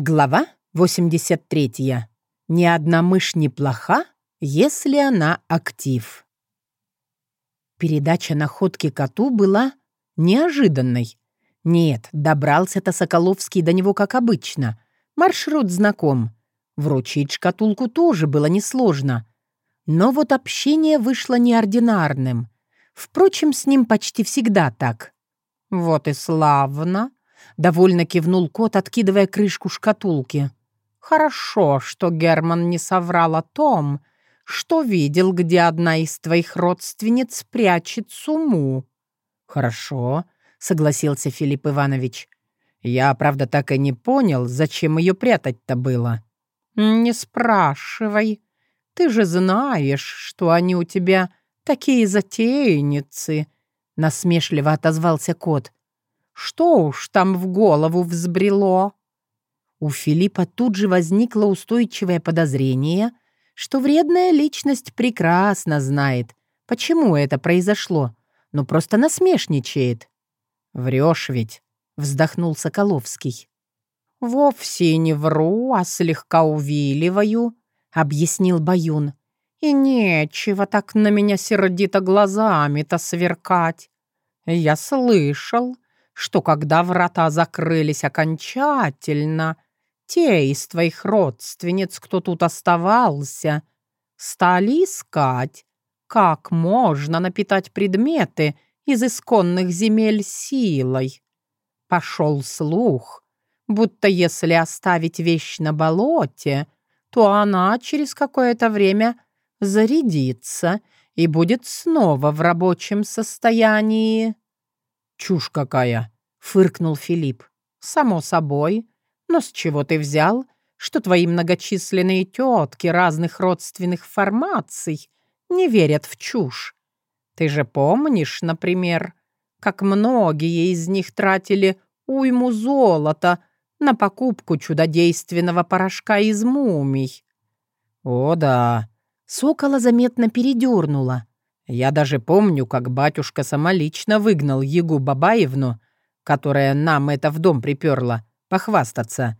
Глава 83. Ни одна мышь не плоха, если она актив. Передача находки коту была неожиданной. Нет, добрался-то Соколовский до него как обычно. Маршрут знаком. Вручить шкатулку тоже было несложно. Но вот общение вышло неординарным. Впрочем, с ним почти всегда так. «Вот и славно!» Довольно кивнул кот, откидывая крышку шкатулки. «Хорошо, что Герман не соврал о том, что видел, где одна из твоих родственниц прячет суму». «Хорошо», — согласился Филипп Иванович. «Я, правда, так и не понял, зачем ее прятать-то было». «Не спрашивай. Ты же знаешь, что они у тебя такие затейницы», — насмешливо отозвался кот. Что уж там в голову взбрело? У Филиппа тут же возникло устойчивое подозрение, что вредная личность прекрасно знает, почему это произошло, но просто насмешничает. «Врешь ведь», — вздохнул Соколовский. «Вовсе не вру, а слегка увиливаю», — объяснил Баюн. «И нечего так на меня сердито глазами-то сверкать. Я слышал, что когда врата закрылись окончательно, те из твоих родственниц, кто тут оставался, стали искать, как можно напитать предметы из исконных земель силой. Пошел слух, будто если оставить вещь на болоте, то она через какое-то время зарядится и будет снова в рабочем состоянии. «Чушь какая!» — фыркнул Филипп. «Само собой. Но с чего ты взял, что твои многочисленные тетки разных родственных формаций не верят в чушь? Ты же помнишь, например, как многие из них тратили уйму золота на покупку чудодейственного порошка из мумий?» «О да!» Сокола заметно передернула. Я даже помню, как батюшка самолично выгнал Егу Бабаевну, которая нам это в дом приперла, похвастаться.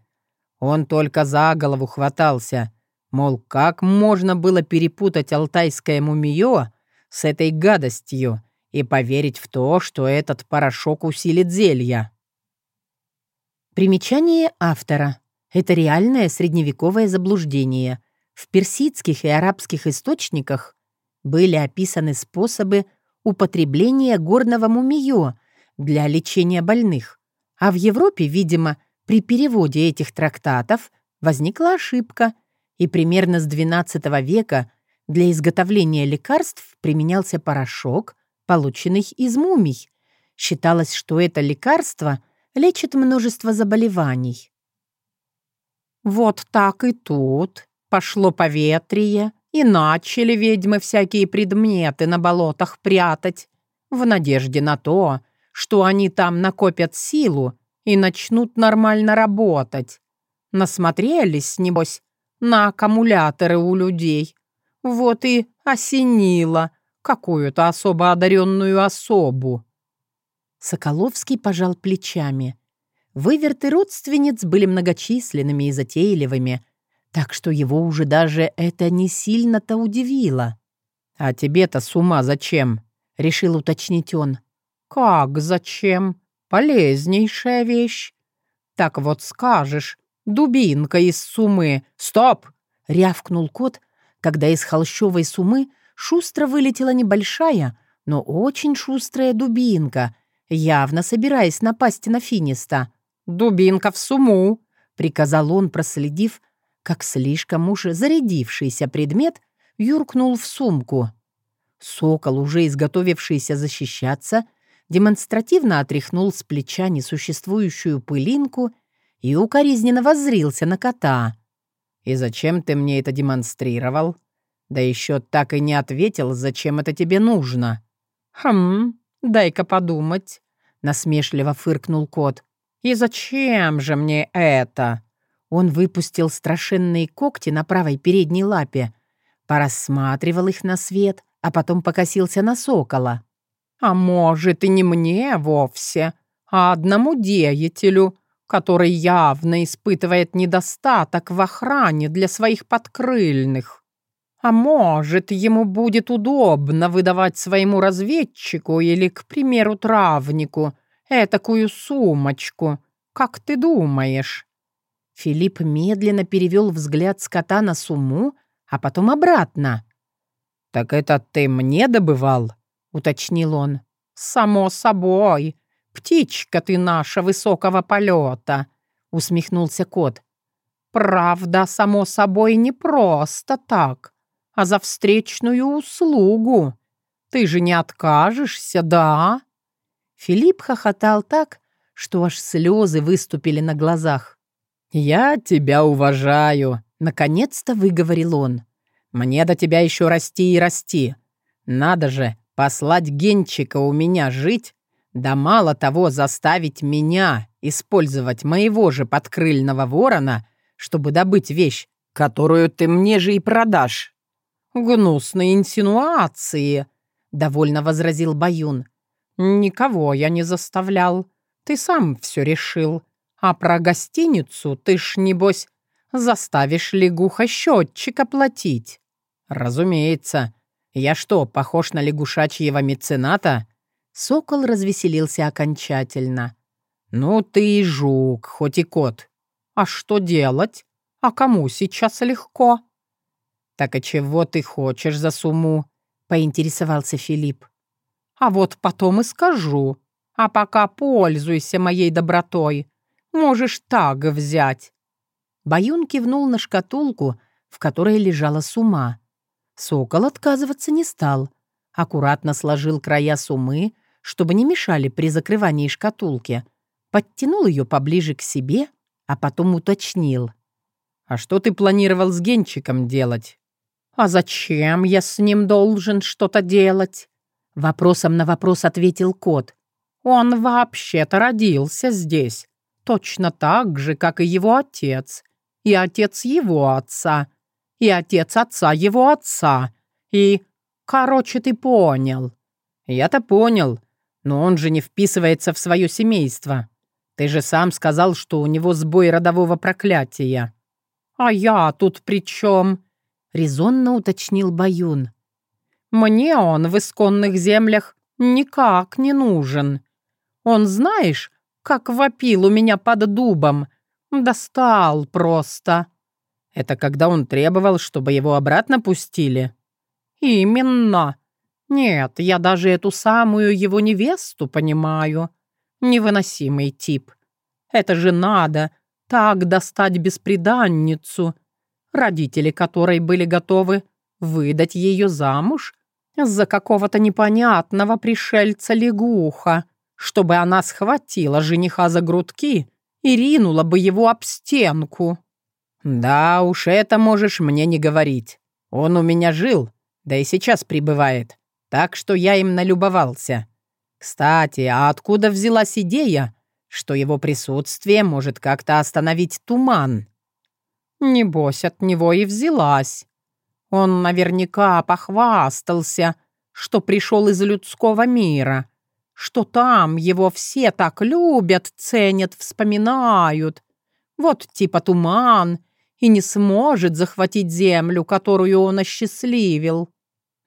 Он только за голову хватался, мол, как можно было перепутать алтайское мумиё с этой гадостью и поверить в то, что этот порошок усилит зелья. Примечание автора. Это реальное средневековое заблуждение. В персидских и арабских источниках были описаны способы употребления горного мумиё для лечения больных, а в Европе, видимо, при переводе этих трактатов возникла ошибка, и примерно с XII века для изготовления лекарств применялся порошок, полученный из мумий. Считалось, что это лекарство лечит множество заболеваний. Вот так и тут пошло поветрие, и начали ведьмы всякие предметы на болотах прятать, в надежде на то, что они там накопят силу и начнут нормально работать. Насмотрелись, небось, на аккумуляторы у людей. Вот и осенило какую-то особо одаренную особу. Соколовский пожал плечами. Выверты родственниц были многочисленными и затейливыми, так что его уже даже это не сильно-то удивило. «А тебе-то с ума зачем?» — решил уточнить он. «Как зачем? Полезнейшая вещь. Так вот скажешь, дубинка из сумы. Стоп!» — рявкнул кот, когда из холщовой сумы шустро вылетела небольшая, но очень шустрая дубинка, явно собираясь напасть на Финиста. «Дубинка в суму!» — приказал он, проследив, как слишком уж зарядившийся предмет юркнул в сумку. Сокол, уже изготовившийся защищаться, демонстративно отряхнул с плеча несуществующую пылинку и укоризненно воззрился на кота. «И зачем ты мне это демонстрировал? Да еще так и не ответил, зачем это тебе нужно». «Хм, дай-ка подумать», — насмешливо фыркнул кот. «И зачем же мне это?» Он выпустил страшенные когти на правой передней лапе, порассматривал их на свет, а потом покосился на сокола. «А может, и не мне вовсе, а одному деятелю, который явно испытывает недостаток в охране для своих подкрыльных. А может, ему будет удобно выдавать своему разведчику или, к примеру, травнику этакую сумочку. Как ты думаешь?» Филипп медленно перевел взгляд с кота на сумму, а потом обратно. «Так это ты мне добывал?» — уточнил он. «Само собой. Птичка ты наша высокого полета», — усмехнулся кот. «Правда, само собой, не просто так, а за встречную услугу. Ты же не откажешься, да?» Филипп хохотал так, что аж слезы выступили на глазах. «Я тебя уважаю», — наконец-то выговорил он. «Мне до тебя еще расти и расти. Надо же, послать Генчика у меня жить, да мало того заставить меня использовать моего же подкрыльного ворона, чтобы добыть вещь, которую ты мне же и продашь». «Гнусные инсинуации», — довольно возразил Баюн. «Никого я не заставлял. Ты сам все решил. А про гостиницу ты ж, небось, заставишь лягуха-счетчика платить». «Разумеется. Я что, похож на лягушачьего мецената?» Сокол развеселился окончательно. «Ну ты и жук, хоть и кот. А что делать? А кому сейчас легко?» «Так и чего ты хочешь за сумму?» — поинтересовался Филипп. «А вот потом и скажу. А пока пользуйся моей добротой. Можешь так взять». Баюн кивнул на шкатулку, в которой лежала сума. Сокол отказываться не стал. Аккуратно сложил края сумы, чтобы не мешали при закрывании шкатулки. Подтянул ее поближе к себе, а потом уточнил. «А что ты планировал с Генчиком делать?» «А зачем я с ним должен что-то делать?» Вопросом на вопрос ответил кот. «Он вообще-то родился здесь, точно так же, как и его отец, и отец его отца, и отец отца его отца, и... Короче, ты понял». «Я-то понял, но он же не вписывается в свое семейство. Ты же сам сказал, что у него сбой родового проклятия». «А я тут при чем?» — резонно уточнил Баюн. «Мне он в исконных землях никак не нужен. Он, знаешь, как вопил у меня под дубом. Достал просто». «Это когда он требовал, чтобы его обратно пустили?» «Именно. Нет, я даже эту самую его невесту понимаю. Невыносимый тип. Это же надо так достать бесприданницу» родители которой были готовы выдать ее замуж за какого-то непонятного пришельца-лягуха, чтобы она схватила жениха за грудки и ринула бы его об стенку. «Да уж, это можешь мне не говорить. Он у меня жил, да и сейчас пребывает, так что я им налюбовался. Кстати, а откуда взялась идея, что его присутствие может как-то остановить туман?» Небось, от него и взялась. Он наверняка похвастался, что пришел из людского мира, что там его все так любят, ценят, вспоминают. Вот типа туман, и не сможет захватить землю, которую он осчастливил.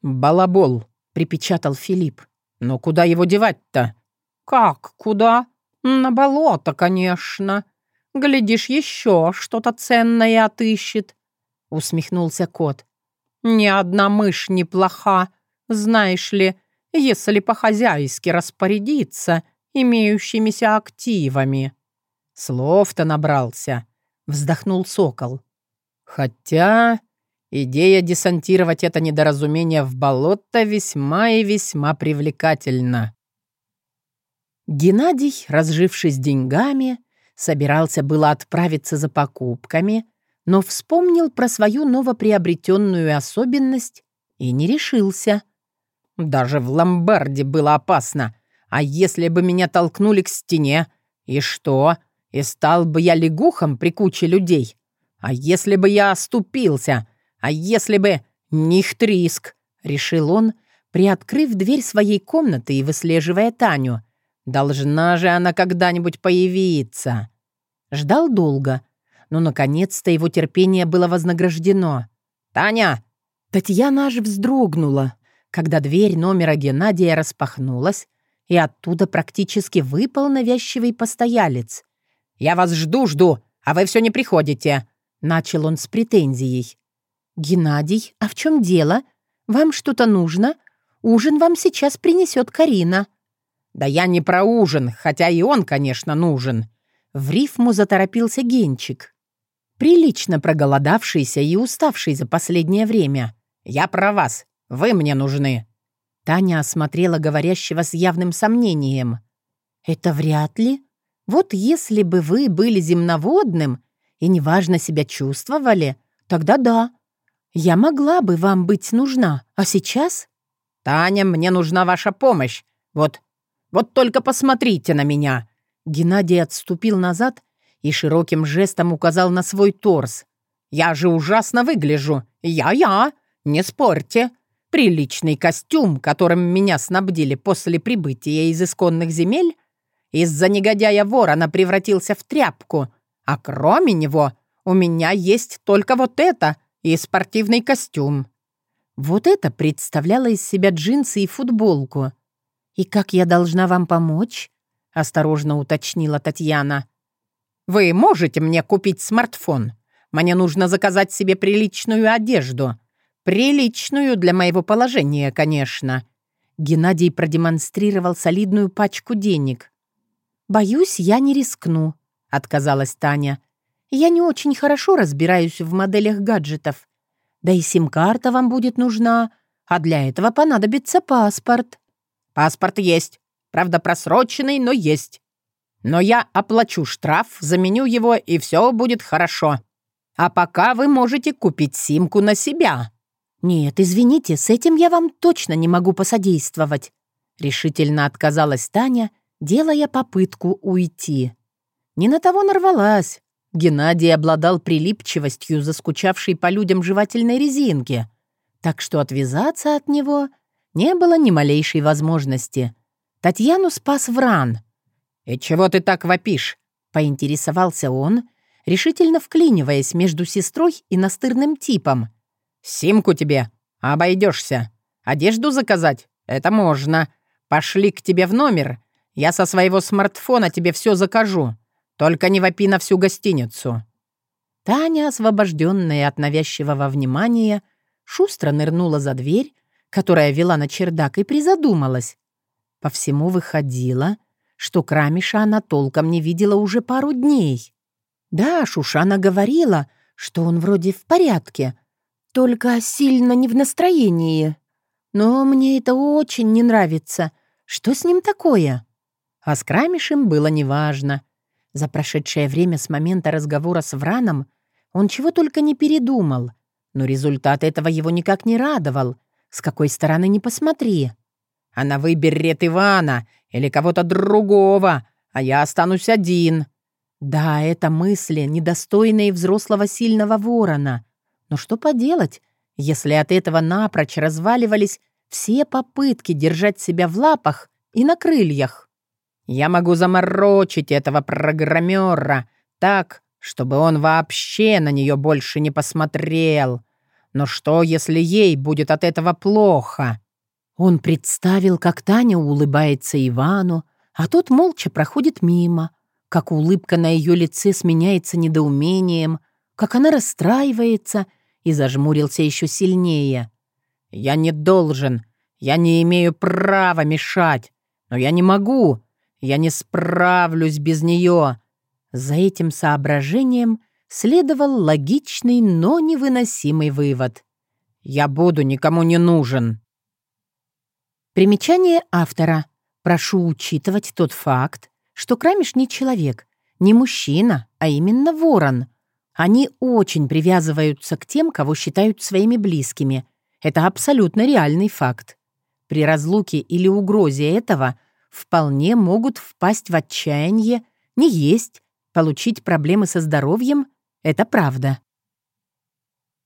«Балабол», — припечатал Филипп. «Но куда его девать-то?» «Как куда? На болото, конечно. Глядишь, еще что-то ценное отыщет», — усмехнулся кот. «Ни одна мышь неплоха, знаешь ли, если по-хозяйски распорядиться имеющимися активами». «Слов-то набрался», — вздохнул сокол. «Хотя идея десантировать это недоразумение в болото весьма и весьма привлекательна». Геннадий, разжившись деньгами, — Собирался было отправиться за покупками, но вспомнил про свою новоприобретенную особенность и не решился. Даже в ломбарде было опасно. А если бы меня толкнули к стене? И что? И стал бы я лягухом при куче людей? А если бы я оступился? А если бы... Нихтриск, решил он, приоткрыв дверь своей комнаты и выслеживая Таню. Должна же она когда-нибудь появиться. Ждал долго, но наконец-то его терпение было вознаграждено. «Таня!» Татьяна аж вздрогнула, когда дверь номера Геннадия распахнулась, и оттуда практически выпал навязчивый постоялец. «Я вас жду-жду, а вы все не приходите!» Начал он с претензией. «Геннадий, а в чем дело? Вам что-то нужно? Ужин вам сейчас принесет Карина». «Да я не про ужин, хотя и он, конечно, нужен». В рифму заторопился Генчик. Прилично проголодавшийся и уставший за последнее время. «Я про вас. Вы мне нужны». Таня осмотрела говорящего с явным сомнением. «Это вряд ли. Вот если бы вы были земноводным и неважно себя чувствовали, тогда да. Я могла бы вам быть нужна, а сейчас...» «Таня, мне нужна ваша помощь. Вот, вот только посмотрите на меня!» Геннадий отступил назад и широким жестом указал на свой торс. «Я же ужасно выгляжу! Я-я! Не спорьте! Приличный костюм, которым меня снабдили после прибытия из исконных земель, из-за негодяя ворона превратился в тряпку, а кроме него у меня есть только вот это и спортивный костюм». Вот это представляло из себя джинсы и футболку. «И как я должна вам помочь?» — осторожно уточнила Татьяна. «Вы можете мне купить смартфон? Мне нужно заказать себе приличную одежду. Приличную для моего положения, конечно». Геннадий продемонстрировал солидную пачку денег. «Боюсь, я не рискну», — отказалась Таня. «Я не очень хорошо разбираюсь в моделях гаджетов. Да и сим-карта вам будет нужна, а для этого понадобится паспорт». «Паспорт есть. Правда, просроченный, но есть. Но я оплачу штраф, заменю его, и все будет хорошо. А пока вы можете купить симку на себя». «Нет, извините, с этим я вам точно не могу посодействовать», — решительно отказалась Таня, делая попытку уйти. Не на того нарвалась. Геннадий обладал прилипчивостью, заскучавшей по людям жевательной резинки, так что отвязаться от него не было ни малейшей возможности. Татьяну спас Вран. «И чего ты так вопишь?» — поинтересовался он, решительно вклиниваясь между сестрой и настырным типом. «Симку тебе, обойдешься. Одежду заказать? Это можно. Пошли к тебе в номер. Я со своего смартфона тебе все закажу. Только не вопи на всю гостиницу». Таня, освобожденная от навязчивого внимания, шустро нырнула за дверь, которая вела на чердак, и призадумалась. По всему выходило, что Крамиша она толком не видела уже пару дней. Да, Шушана говорила, что он вроде в порядке, только сильно не в настроении. Но мне это очень не нравится. Что с ним такое? А с Крамишем было неважно. За прошедшее время с момента разговора с Враном он чего только не передумал, но результат этого его никак не радовал, с какой стороны не посмотри. Она выберет Ивана или кого-то другого, а я останусь один. Да, это мысли, недостойные взрослого сильного ворона. Но что поделать, если от этого напрочь разваливались все попытки держать себя в лапах и на крыльях? Я могу заморочить этого программера так, чтобы он вообще на нее больше не посмотрел. Но что, если ей будет от этого плохо? Он представил, как Таня улыбается Ивану, а тот молча проходит мимо, как улыбка на ее лице сменяется недоумением, как она расстраивается и зажмурился еще сильнее. «Я не должен, я не имею права мешать, но я не могу, я не справлюсь без нее. За этим соображением следовал логичный, но невыносимый вывод. «Я буду никому не нужен». Примечание автора. Прошу учитывать тот факт, что Крамиш не человек, не мужчина, а именно ворон. Они очень привязываются к тем, кого считают своими близкими. Это абсолютно реальный факт. При разлуке или угрозе этого – вполне могут впасть в отчаяние, не есть, получить проблемы со здоровьем — это правда.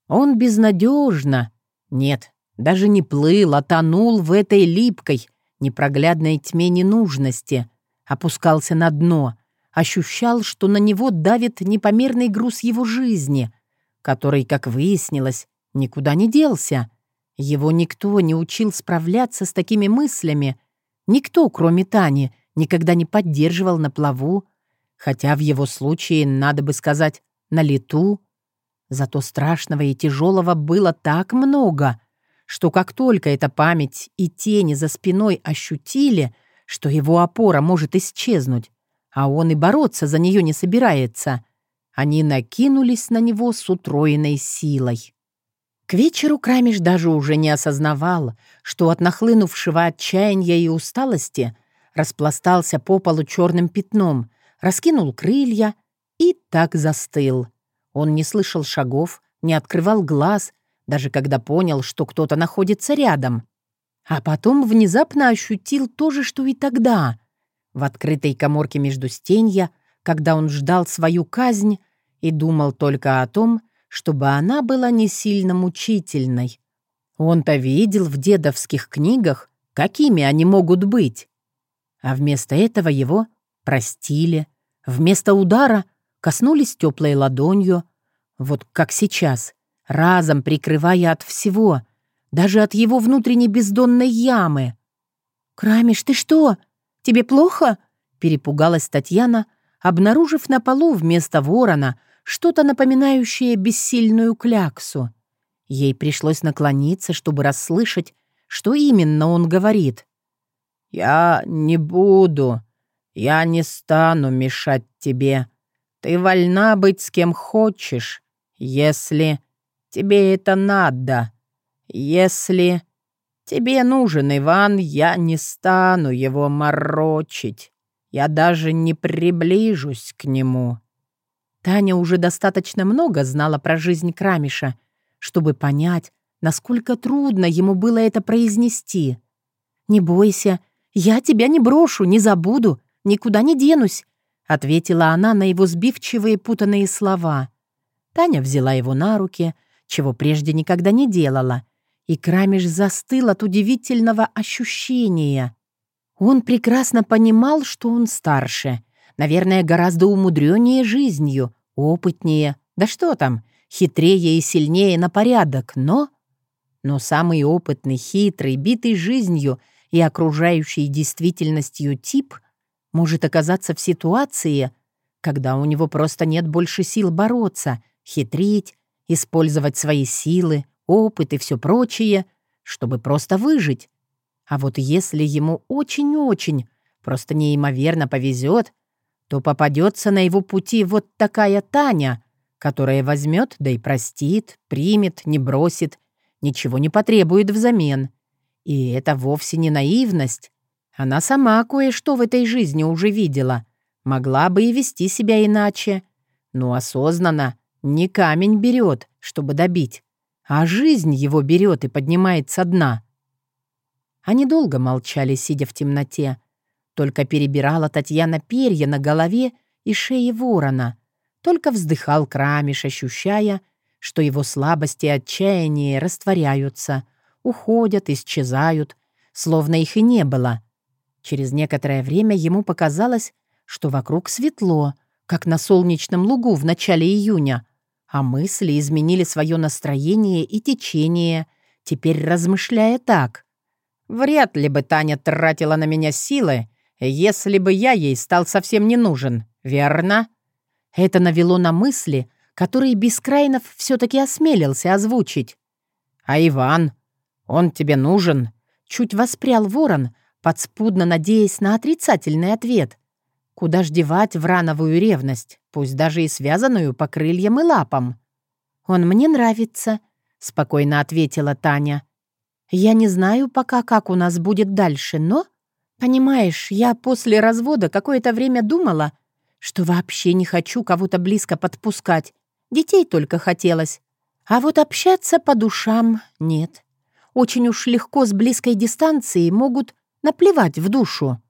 Он безнадежно, нет, даже не плыл, а тонул в этой липкой, непроглядной тьме ненужности, опускался на дно, ощущал, что на него давит непомерный груз его жизни, который, как выяснилось, никуда не делся. Его никто не учил справляться с такими мыслями, никто, кроме Тани, никогда не поддерживал на плаву, хотя в его случае, надо бы сказать, на лету. Зато страшного и тяжелого было так много, что как только эта память и тени за спиной ощутили, что его опора может исчезнуть, а он и бороться за нее не собирается, они накинулись на него с утроенной силой. К вечеру Крамиш даже уже не осознавал, что от нахлынувшего отчаяния и усталости распластался по полу черным пятном, раскинул крылья и так застыл. Он не слышал шагов, не открывал глаз, даже когда понял, что кто-то находится рядом. А потом внезапно ощутил то же, что и тогда. В открытой коморке между стенья, когда он ждал свою казнь и думал только о том, чтобы она была не сильно мучительной. Он-то видел в дедовских книгах, какими они могут быть. А вместо этого его простили, Вместо удара коснулись теплой ладонью, вот как сейчас, разом прикрывая от всего, даже от его внутренней бездонной ямы. «Крамиш, ты что? Тебе плохо?» — перепугалась Татьяна, обнаружив на полу вместо ворона что-то напоминающее бессильную кляксу. Ей пришлось наклониться, чтобы расслышать, что именно он говорит. «Я не буду», я не стану мешать тебе. Ты вольна быть с кем хочешь, если тебе это надо. Если тебе нужен Иван, я не стану его морочить. Я даже не приближусь к нему». Таня уже достаточно много знала про жизнь Крамиша, чтобы понять, насколько трудно ему было это произнести. «Не бойся, я тебя не брошу, не забуду никуда не денусь», — ответила она на его сбивчивые путанные слова. Таня взяла его на руки, чего прежде никогда не делала, и Крамиш застыл от удивительного ощущения. Он прекрасно понимал, что он старше, наверное, гораздо умудреннее жизнью, опытнее, да что там, хитрее и сильнее на порядок, но... Но самый опытный, хитрый, битый жизнью и окружающей действительностью тип может оказаться в ситуации, когда у него просто нет больше сил бороться, хитрить, использовать свои силы, опыт и все прочее, чтобы просто выжить. А вот если ему очень-очень, просто неимоверно повезет, то попадется на его пути вот такая Таня, которая возьмет, да и простит, примет, не бросит, ничего не потребует взамен. И это вовсе не наивность, она сама кое-что в этой жизни уже видела. Могла бы и вести себя иначе. Но осознанно не камень берет, чтобы добить, а жизнь его берет и поднимает со дна. Они долго молчали, сидя в темноте. Только перебирала Татьяна перья на голове и шее ворона. Только вздыхал Крамиш, ощущая, что его слабости и отчаяние растворяются, уходят, исчезают, словно их и не было. Через некоторое время ему показалось, что вокруг светло, как на солнечном лугу в начале июня, а мысли изменили свое настроение и течение, теперь размышляя так. «Вряд ли бы Таня тратила на меня силы, если бы я ей стал совсем не нужен, верно?» Это навело на мысли, которые Бескрайнов все-таки осмелился озвучить. «А Иван? Он тебе нужен?» Чуть воспрял ворон, подспудно надеясь на отрицательный ответ. Куда ж девать врановую ревность, пусть даже и связанную по крыльям и лапам? «Он мне нравится», — спокойно ответила Таня. «Я не знаю пока, как у нас будет дальше, но...» «Понимаешь, я после развода какое-то время думала, что вообще не хочу кого-то близко подпускать. Детей только хотелось. А вот общаться по душам нет. Очень уж легко с близкой дистанции могут наплевать в душу.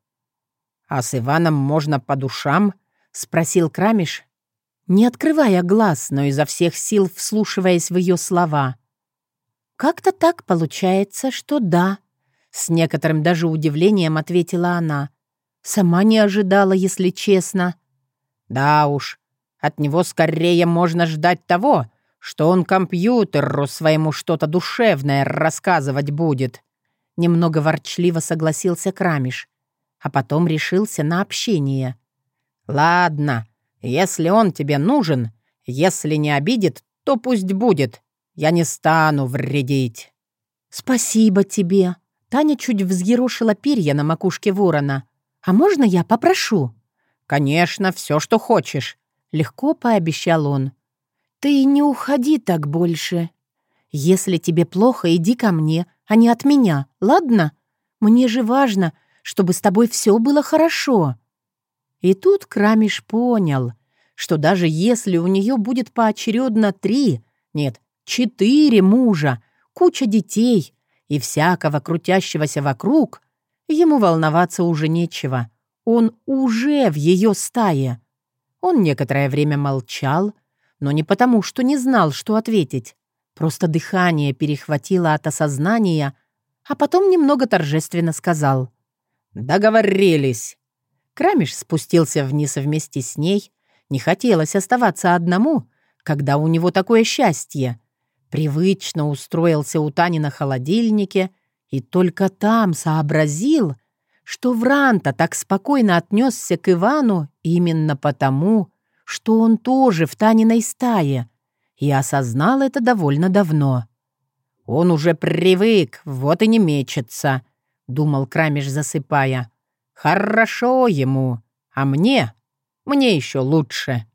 «А с Иваном можно по душам?» — спросил Крамиш, не открывая глаз, но изо всех сил вслушиваясь в ее слова. «Как-то так получается, что да», — с некоторым даже удивлением ответила она. «Сама не ожидала, если честно». Да уж, от него скорее можно ждать того, что он компьютеру своему что-то душевное рассказывать будет. Немного ворчливо согласился Крамиш, а потом решился на общение. «Ладно, если он тебе нужен, если не обидит, то пусть будет. Я не стану вредить». «Спасибо тебе». Таня чуть взъерошила перья на макушке ворона. «А можно я попрошу?» «Конечно, все, что хочешь», — легко пообещал он. «Ты не уходи так больше. Если тебе плохо, иди ко мне, а не от меня, ладно? Мне же важно, чтобы с тобой все было хорошо». И тут Крамиш понял, что даже если у нее будет поочередно три, нет, четыре мужа, куча детей и всякого крутящегося вокруг, ему волноваться уже нечего. Он уже в ее стае. Он некоторое время молчал, но не потому, что не знал, что ответить. Просто дыхание перехватило от осознания, а потом немного торжественно сказал. «Договорились». Крамиш спустился вниз вместе с ней. Не хотелось оставаться одному, когда у него такое счастье. Привычно устроился у Тани на холодильнике и только там сообразил, что Вранта так спокойно отнесся к Ивану именно потому, что он тоже в Таниной стае, и осознал это довольно давно. «Он уже привык, вот и не мечется», — думал Крамиш, засыпая. «Хорошо ему, а мне? Мне еще лучше».